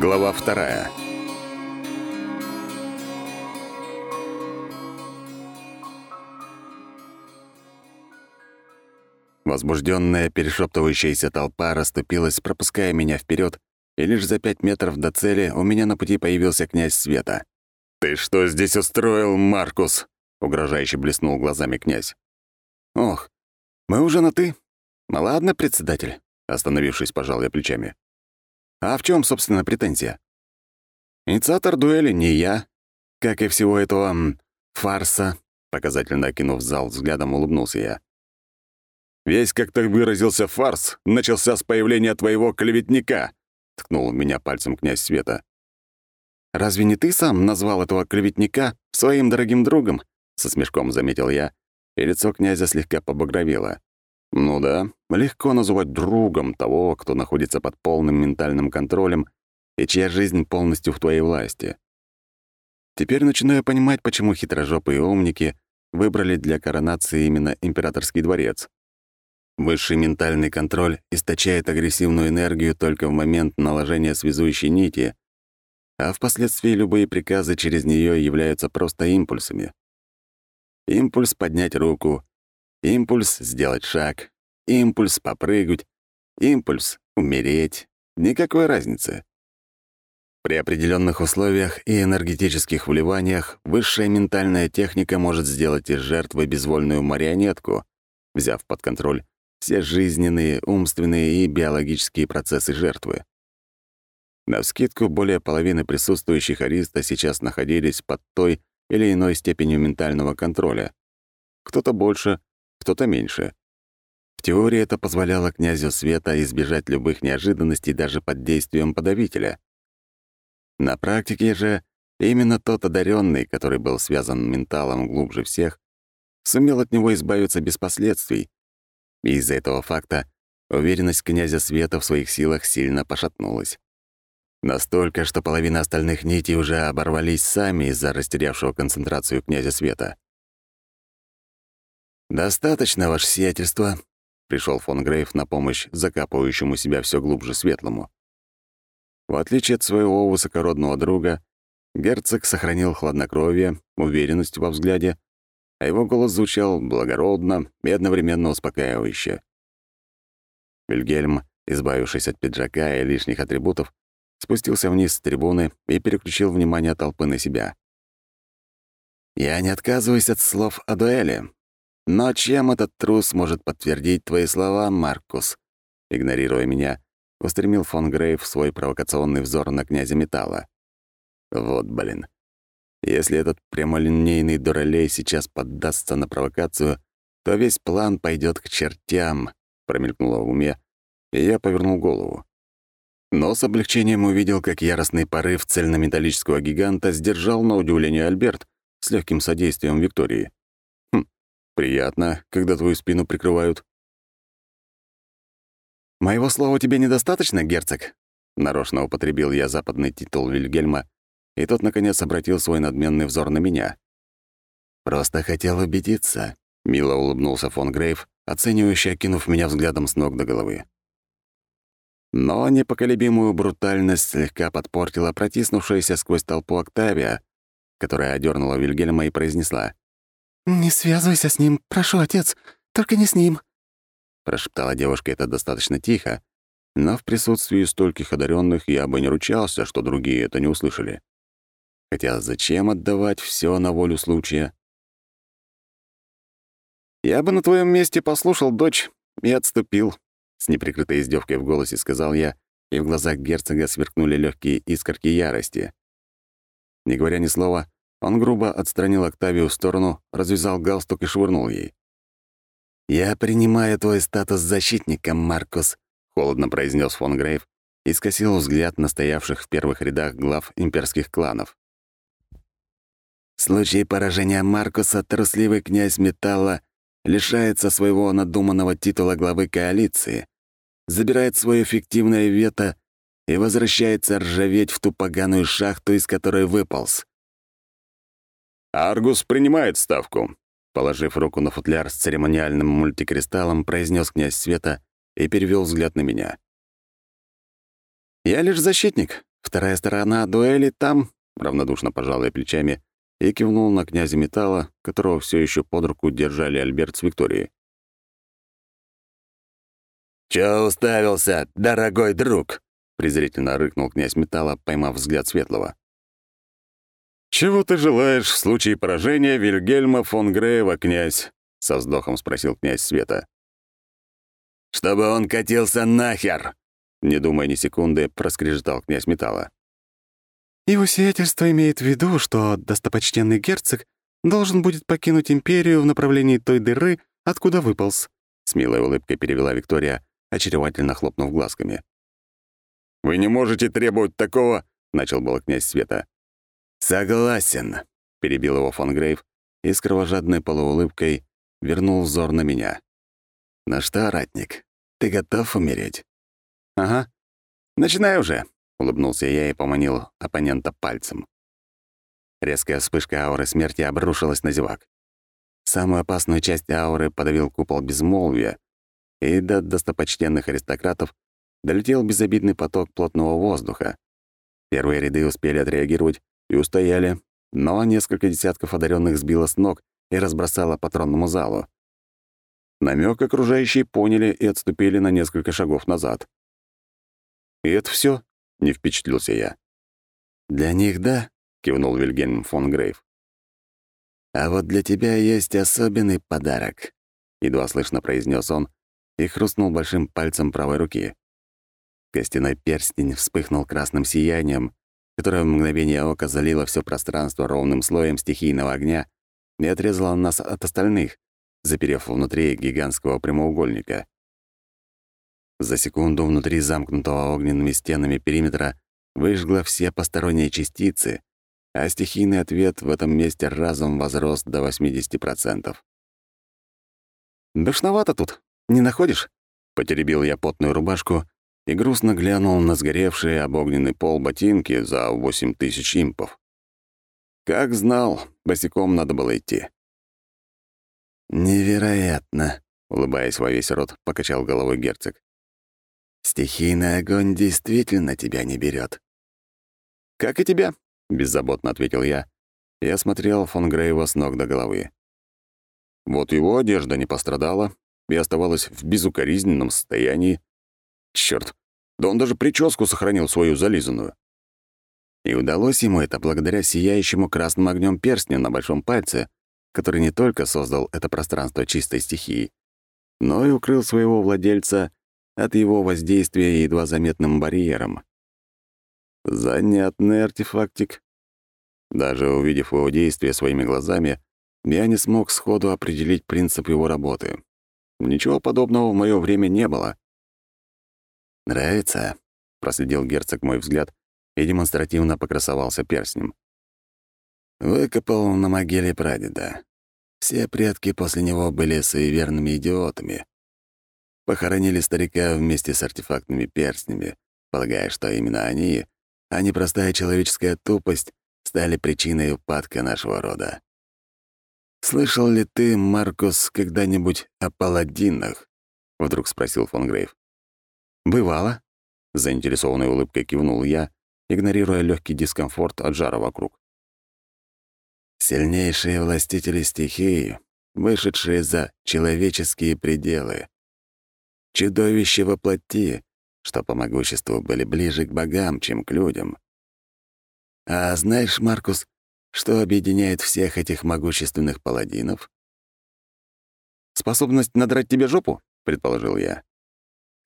Глава вторая. Возбужденная, перешептывающаяся толпа расступилась, пропуская меня вперед, и лишь за пять метров до цели у меня на пути появился князь Света. «Ты что здесь устроил, Маркус?» — угрожающе блеснул глазами князь. «Ох, мы уже на «ты». Ладно, председатель», — остановившись, пожал я плечами. А в чем, собственно, претензия? Инициатор дуэли не я, как и всего этого фарса, показательно окинув зал взглядом, улыбнулся я. «Весь, как ты выразился, фарс начался с появления твоего клеветника», — ткнул меня пальцем князь Света. «Разве не ты сам назвал этого клеветника своим дорогим другом?» — со смешком заметил я, и лицо князя слегка побагровело. Ну да, легко называть другом того, кто находится под полным ментальным контролем и чья жизнь полностью в твоей власти. Теперь начинаю понимать, почему хитрожопые умники выбрали для коронации именно императорский дворец. Высший ментальный контроль источает агрессивную энергию только в момент наложения связующей нити, а впоследствии любые приказы через нее являются просто импульсами. Импульс поднять руку, Импульс — сделать шаг, импульс — попрыгать, импульс — умереть. Никакой разницы. При определенных условиях и энергетических вливаниях высшая ментальная техника может сделать из жертвы безвольную марионетку, взяв под контроль все жизненные, умственные и биологические процессы жертвы. На вскидку более половины присутствующих ариста сейчас находились под той или иной степенью ментального контроля. Кто-то больше, кто-то меньше. В теории это позволяло князю Света избежать любых неожиданностей даже под действием подавителя. На практике же именно тот одаренный, который был связан менталом глубже всех, сумел от него избавиться без последствий. И из-за этого факта уверенность князя Света в своих силах сильно пошатнулась. Настолько, что половина остальных нитей уже оборвались сами из-за растерявшего концентрацию князя Света. «Достаточно, ваше сиятельство», — пришел фон Грейв на помощь закапывающему себя все глубже светлому. В отличие от своего высокородного друга, герцог сохранил хладнокровие, уверенность во взгляде, а его голос звучал благородно и одновременно успокаивающе. Вильгельм, избавившись от пиджака и лишних атрибутов, спустился вниз с трибуны и переключил внимание толпы на себя. «Я не отказываюсь от слов о дуэли, но чем этот трус может подтвердить твои слова, Маркус? Игнорируя меня, устремил фон Грейв свой провокационный взор на князя Металла. Вот, блин. Если этот прямолинейный дуралей сейчас поддастся на провокацию, то весь план пойдет к чертям, промелькнуло в уме, и я повернул голову. Но с облегчением увидел, как яростный порыв цельнометаллического гиганта сдержал на удивление Альберт с легким содействием Виктории. Приятно, когда твою спину прикрывают. «Моего слова тебе недостаточно, герцог?» Нарочно употребил я западный титул Вильгельма, и тот, наконец, обратил свой надменный взор на меня. «Просто хотел убедиться», — мило улыбнулся фон Грейв, оценивающе окинув меня взглядом с ног до головы. Но непоколебимую брутальность слегка подпортила протиснувшаяся сквозь толпу Октавия, которая одернула Вильгельма и произнесла. «Не связывайся с ним, прошу, отец, только не с ним», — прошептала девушка это достаточно тихо, но в присутствии стольких одаренных я бы не ручался, что другие это не услышали. Хотя зачем отдавать все на волю случая? «Я бы на твоем месте послушал, дочь, и отступил», — с неприкрытой издевкой в голосе сказал я, и в глазах герцога сверкнули легкие искорки ярости. Не говоря ни слова, он грубо отстранил Октавию в сторону, развязал галстук и швырнул ей. «Я принимаю твой статус защитника, Маркус», — холодно произнес фон Грейв и скосил взгляд на стоявших в первых рядах глав имперских кланов. В случае поражения Маркуса трусливый князь Металла лишается своего надуманного титула главы коалиции, забирает свое эффективное вето и возвращается ржаветь в ту поганую шахту, из которой выполз. «Аргус принимает ставку», — положив руку на футляр с церемониальным мультикристаллом, произнес князь Света и перевел взгляд на меня. «Я лишь защитник, Вторая сторона дуэли там, равнодушно пожал я плечами и кивнул на князя металла, которого все еще под руку держали Альберт с Викторией. «Чё уставился, дорогой друг?» — презрительно рыкнул князь металла, поймав взгляд Светлого. «Чего ты желаешь в случае поражения Вильгельма фон Греева, князь?» — со вздохом спросил князь Света. «Чтобы он катился нахер!» — не думая ни секунды, проскрежетал князь металла. «Его сиятельство имеет в виду, что достопочтенный герцог должен будет покинуть империю в направлении той дыры, откуда выполз», — с милой улыбкой перевела Виктория, очаровательно хлопнув глазками. «Вы не можете требовать такого...» — начал был князь Света. «Согласен», — перебил его фон Грейв и с кровожадной полуулыбкой вернул взор на меня. «Ну что, ратник, ты готов умереть?» «Ага. Начинай уже», — улыбнулся я и поманил оппонента пальцем. Резкая вспышка ауры смерти обрушилась на зевак. Самую опасную часть ауры подавил купол безмолвия, и до достопочтенных аристократов долетел безобидный поток плотного воздуха. Первые ряды успели отреагировать и устояли, но несколько десятков одаренных сбило с ног и разбросало по тронному залу. Намек окружающие поняли и отступили на несколько шагов назад. «И это все? не впечатлился я. «Для них — да», — кивнул Вильгельм фон Грейв. «А вот для тебя есть особенный подарок», — едва слышно произнес он и хрустнул большим пальцем правой руки. Костяной перстень вспыхнул красным сиянием, которое в мгновение ока залило все пространство ровным слоем стихийного огня и отрезало нас от остальных, заперев внутри гигантского прямоугольника. За секунду внутри замкнутого огненными стенами периметра выжгло все посторонние частицы, а стихийный ответ в этом месте разом возрос до 80%. «Душновато тут, не находишь?» Потеребил я потную рубашку и грустно глянул на сгоревшие об огненный пол ботинки за восемь тысяч импов. Как знал, босиком надо было идти. «Невероятно!» — улыбаясь во весь рот, покачал головой герцог. «Стихийный огонь действительно тебя не берет. «Как и тебя», — беззаботно ответил я и осмотрел фон Грейва с ног до головы. Вот его одежда не пострадала и оставалась в безукоризненном состоянии. Черт, да он даже прическу сохранил свою зализанную. И удалось ему это благодаря сияющему красным огнем перстню на большом пальце, который не только создал это пространство чистой стихии, но и укрыл своего владельца от его воздействия едва заметным барьером. Занятный артефактик. Даже увидев его действие своими глазами, я не смог сходу определить принцип его работы. Ничего подобного в моё время не было. «Нравится?» — проследил герцог мой взгляд и демонстративно покрасовался перстнем. Выкопал на могиле прадеда. Все предки после него были суеверными идиотами. Похоронили старика вместе с артефактными перстнями, полагая, что именно они, а не простая человеческая тупость, стали причиной упадка нашего рода. «Слышал ли ты, Маркус, когда-нибудь о паладинах?» — вдруг спросил фон Грейв. «Бывало», — заинтересованной улыбкой кивнул я, игнорируя легкий дискомфорт от жара вокруг. «Сильнейшие властители стихии, вышедшие за человеческие пределы. Чудовища во плоти, что по могуществу были ближе к богам, чем к людям. А знаешь, Маркус, что объединяет всех этих могущественных паладинов? «Способность надрать тебе жопу?» — предположил я.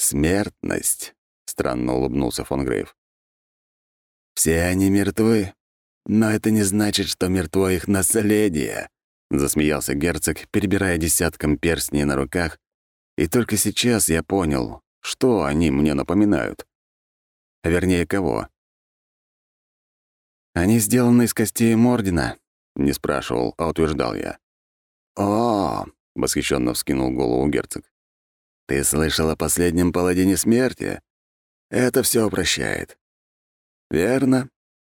«Смертность», — странно улыбнулся фон Грейв. «Все они мертвы, но это не значит, что мертво их наследие», — засмеялся герцог, перебирая десятком перстней на руках, и только сейчас я понял, что они мне напоминают. А вернее, кого. «Они сделаны из костей Мордина», — не спрашивал, а утверждал я. «О!» — восхищенно вскинул голову герцог. «Ты слышал о последнем паладине смерти? Это все упрощает. Верно?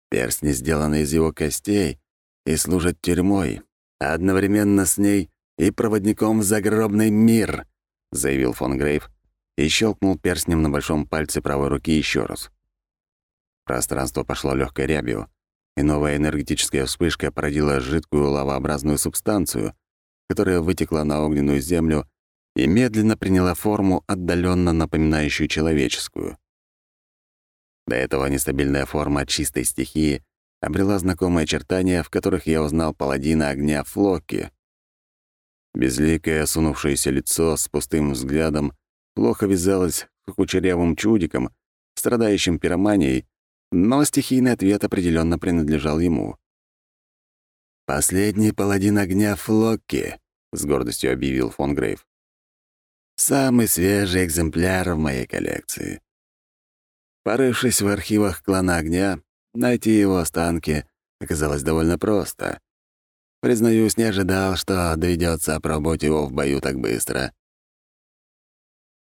Перстни сделаны из его костей и служат тюрьмой, а одновременно с ней и проводником в загробный мир», — заявил фон Грейв и щелкнул перстнем на большом пальце правой руки еще раз. Пространство пошло легкой рябью, и новая энергетическая вспышка породила жидкую лавообразную субстанцию, которая вытекла на огненную землю и медленно приняла форму, отдаленно напоминающую человеческую. До этого нестабильная форма чистой стихии обрела знакомые очертания, в которых я узнал паладина огня Флоки. Безликое осунувшееся лицо с пустым взглядом плохо вязалось с кучерявым чудиком, страдающим пироманией, но стихийный ответ определенно принадлежал ему. «Последний паладин огня Флокки», — с гордостью объявил фон Грейв. «Самый свежий экземпляр в моей коллекции. Порывшись в архивах клана огня, найти его останки оказалось довольно просто. Признаюсь, не ожидал, что доведется опробовать его в бою так быстро.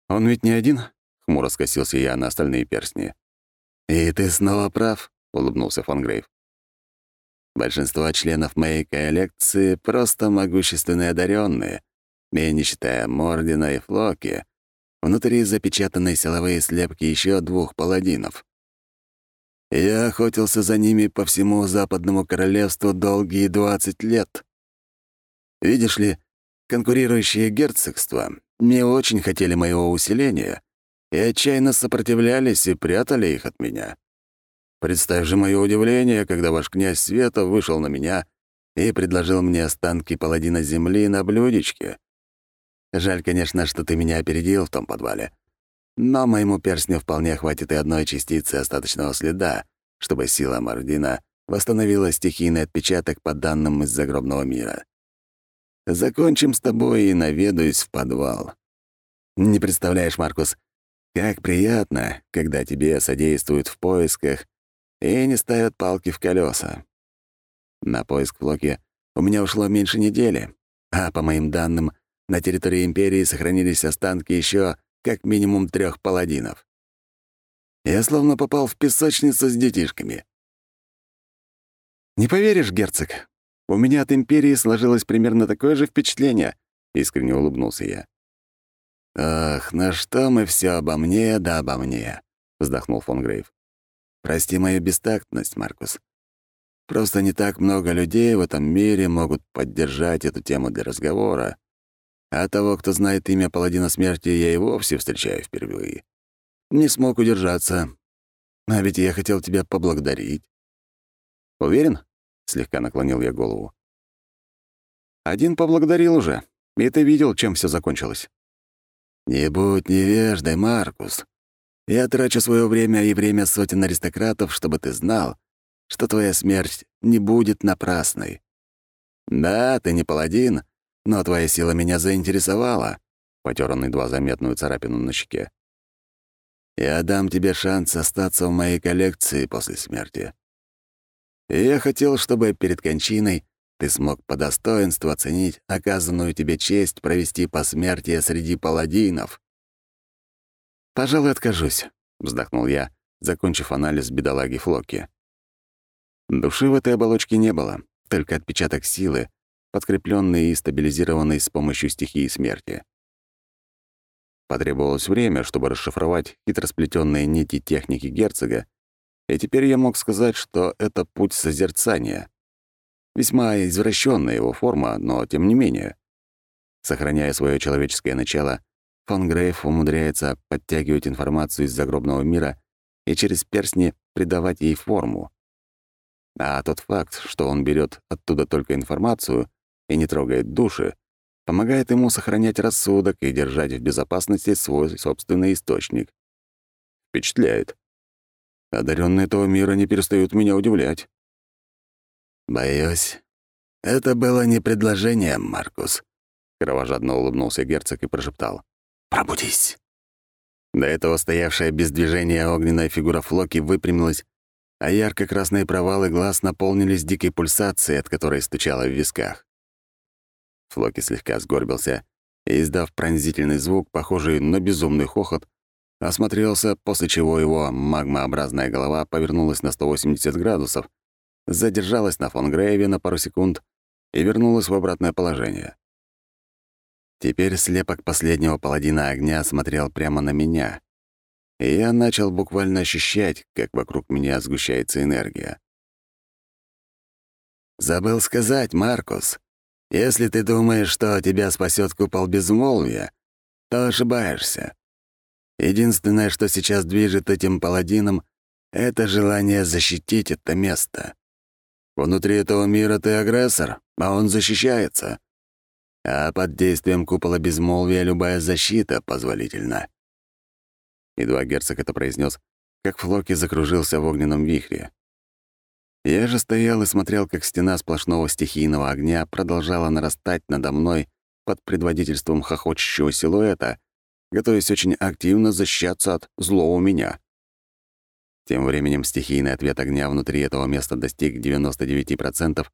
«Он ведь не один?» — хмуро скосился я на остальные перстни. «И ты снова прав», — улыбнулся фон Грейв. «Большинство членов моей коллекции просто могущественные одаренные, и не считая Мордина и Флоки, внутри запечатаны силовые слепки еще двух паладинов. Я охотился за ними по всему Западному Королевству долгие двадцать лет. Видишь ли, конкурирующие герцогства не очень хотели моего усиления и отчаянно сопротивлялись и прятали их от меня. Представь же мое удивление, когда ваш князь Света вышел на меня и предложил мне останки паладина земли на блюдечке. Жаль, конечно, что ты меня опередил в том подвале. Но моему перстню вполне хватит и одной частицы остаточного следа, чтобы сила Мардина восстановила стихийный отпечаток по данным из загробного мира. Закончим с тобой и наведаюсь в подвал. Не представляешь, Маркус, как приятно, когда тебе содействуют в поисках и не ставят палки в колеса. На поиск Флоки у меня ушло меньше недели, а по моим данным — на территории Империи сохранились останки еще как минимум трех паладинов. Я словно попал в песочницу с детишками. «Не поверишь, герцог, у меня от Империи сложилось примерно такое же впечатление», — искренне улыбнулся я. «Ах, на что мы все обо мне да обо мне», — вздохнул фон Грейв. «Прости мою бестактность, Маркус. Просто не так много людей в этом мире могут поддержать эту тему для разговора. А того, кто знает имя паладина смерти, я и вовсе встречаю впервые. Не смог удержаться. А ведь я хотел тебя поблагодарить. Уверен? Слегка наклонил я голову. Один поблагодарил уже, и ты видел, чем все закончилось. Не будь невеждой, Маркус. Я трачу свое время и время сотен аристократов, чтобы ты знал, что твоя смерть не будет напрасной. Да, ты не паладин, но твоя сила меня заинтересовала», — потер он едва заметную царапину на щеке. «Я дам тебе шанс остаться в моей коллекции после смерти. И я хотел, чтобы перед кончиной ты смог по достоинству оценить оказанную тебе честь провести посмертие среди паладинов». «Пожалуй, откажусь», — вздохнул я, закончив анализ бедолаги Флоки. Души в этой оболочке не было, только отпечаток силы, подкрепленный и стабилизированный с помощью стихии смерти. Потребовалось время, чтобы расшифровать хитросплетенные нити техники герцога, и теперь я мог сказать, что это путь созерцания. Весьма извращенная его форма, но тем не менее. Сохраняя свое человеческое начало, фон Грейф умудряется подтягивать информацию из загробного мира и через перстни придавать ей форму. А тот факт, что он берет оттуда только информацию, и не трогает души, помогает ему сохранять рассудок и держать в безопасности свой собственный источник. Впечатляет. Одаренные этого мира не перестают меня удивлять. «Боюсь, это было не предложение, Маркус», — кровожадно улыбнулся герцог и прошептал. «Пробудись». До этого стоявшая без движения огненная фигура Флоки выпрямилась, а ярко-красные провалы глаз наполнились дикой пульсацией, от которой стучало в висках. Флоки слегка сгорбился и, издав пронзительный звук, похожий на безумный хохот, осмотрелся, после чего его магмообразная голова повернулась на 180 градусов, задержалась на фон Грейве на пару секунд и вернулась в обратное положение. Теперь слепок последнего паладина огня смотрел прямо на меня. и я начал буквально ощущать, как вокруг меня сгущается энергия. «Забыл сказать, Маркус, если ты думаешь, что тебя спасет купол безмолвия, то ошибаешься. Единственное, что сейчас движет этим паладином, это желание защитить это место. Внутри этого мира ты агрессор, а он защищается. А под действием купола безмолвия любая защита позволительна. Едва герцог это произнес, как Флоки закружился в огненном вихре. Я же стоял и смотрел, как стена сплошного стихийного огня продолжала нарастать надо мной под предводительством хохочущего силуэта, готовясь очень активно защищаться от злого меня. Тем временем стихийный ответ огня внутри этого места достиг 99%,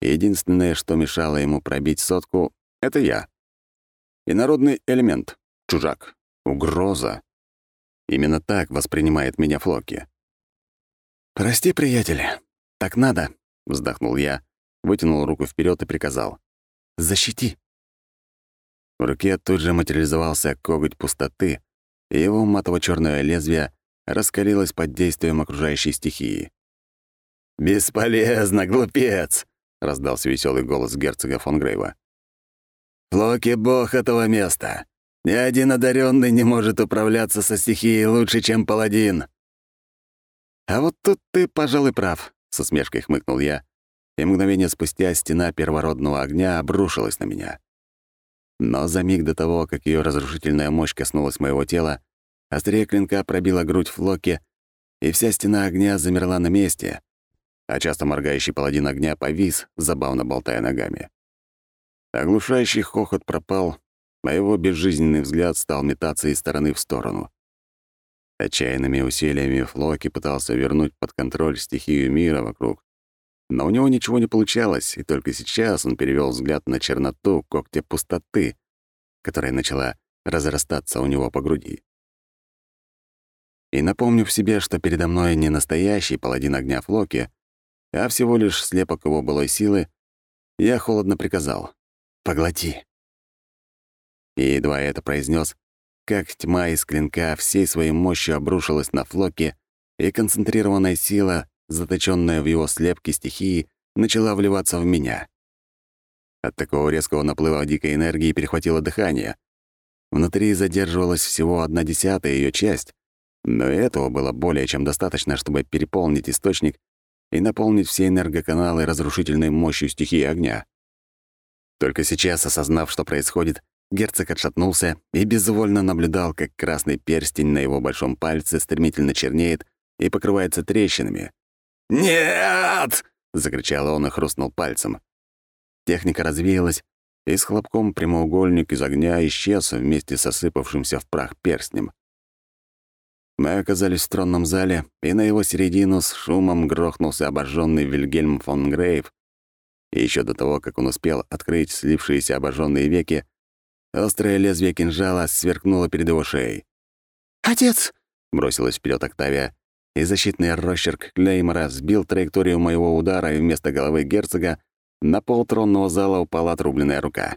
и единственное, что мешало ему пробить сотку, — это я. Инородный элемент, чужак, угроза. Именно так воспринимает меня Флоки. «Прости, приятель, так надо», — вздохнул я, вытянул руку вперед и приказал. «Защити». В руке тут же материализовался коготь пустоты, и его матово черное лезвие раскалилось под действием окружающей стихии. «Бесполезно, глупец!» — раздался веселый голос герцога фон Грейва. «Флоки — бог этого места. Ни один одаренный не может управляться со стихией лучше, чем паладин». «А вот тут ты, пожалуй, прав», — с усмешкой хмыкнул я, и мгновение спустя стена первородного огня обрушилась на меня. Но за миг до того, как ее разрушительная мощь коснулась моего тела, острее клинка пробила грудь Флоки, и вся стена огня замерла на месте, а часто моргающий паладин огня повис, забавно болтая ногами. Оглушающий хохот пропал, а его безжизненный взгляд стал метаться из стороны в сторону. Отчаянными усилиями Флоки пытался вернуть под контроль стихию мира вокруг, но у него ничего не получалось, и только сейчас он перевел взгляд на черноту когтя пустоты, которая начала разрастаться у него по груди. И напомнив себе, что передо мной не настоящий паладин огня Флоки, а всего лишь слепок его былой силы, я холодно приказал «Поглоти». И едва я это произнес, как тьма из клинка всей своей мощью обрушилась на Флоки, и концентрированная сила заточенная в его слепке стихии, начала вливаться в меня. От такого резкого наплыва дикой энергии перехватило дыхание. Внутри задерживалась всего одна десятая ее часть, но этого было более чем достаточно, чтобы переполнить источник и наполнить все энергоканалы разрушительной мощью стихии огня. Только сейчас, осознав, что происходит, герцог отшатнулся и безвольно наблюдал, как красный перстень на его большом пальце стремительно чернеет и покрывается трещинами. «Нет!» — закричал он и хрустнул пальцем. Техника развеялась, и с хлопком прямоугольник из огня исчез вместе с осыпавшимся в прах перстнем. Мы оказались в тронном зале, и на его середину с шумом грохнулся обожженный Вильгельм фон Грейв. И еще до того, как он успел открыть слившиеся обожженные веки, острое лезвие кинжала сверкнуло перед его шеей. «Отец!» — бросилась вперед Октавия, и защитный росчерк Клеймора сбил траекторию моего удара, и вместо головы герцога на пол тронного зала упала отрубленная рука.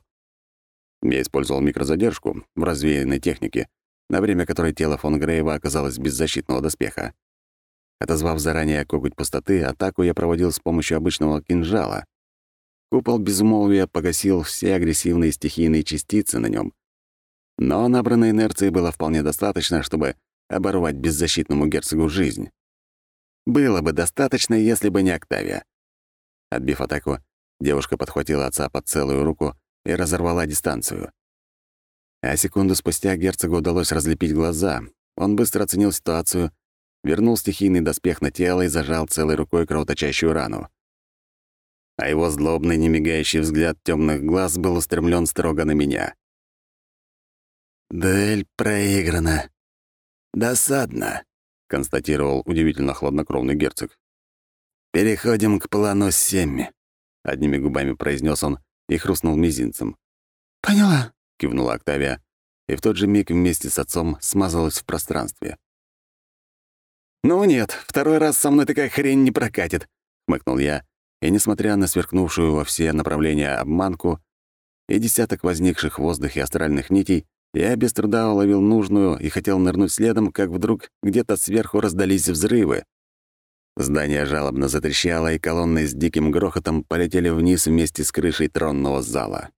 Я использовал микрозадержку в развеянной технике, на время которой тело фон Грейва оказалось без защитного доспеха. Отозвав заранее коготь пустоты, атаку я проводил с помощью обычного кинжала. Купол безмолвия погасил все агрессивные стихийные частицы на нем, но набранной инерции было вполне достаточно, чтобы оборвать беззащитному герцогу жизнь. Было бы достаточно, если бы не Октавия. Отбив атаку, девушка подхватила отца под целую руку и разорвала дистанцию. А секунду спустя герцогу удалось разлепить глаза. Он быстро оценил ситуацию, вернул стихийный доспех на тело и зажал целой рукой кровоточащую рану. А его злобный, немигающий взгляд темных глаз был устремлен строго на меня. «Дуэль проиграна», «Досадно», — констатировал удивительно хладнокровный герцог. «Переходим к плану семь», — одними губами произнес он и хрустнул мизинцем. «Поняла», — кивнула Октавия, и в тот же миг вместе с отцом смазалась в пространстве. «Ну нет, второй раз со мной такая хрень не прокатит», — хмыкнул я, и, несмотря на сверкнувшую во все направления обманку и десяток возникших в воздухе астральных нитей, Я без труда уловил нужную и хотел нырнуть следом, как вдруг где-то сверху раздались взрывы. Здание жалобно затрещало, и колонны с диким грохотом полетели вниз вместе с крышей тронного зала.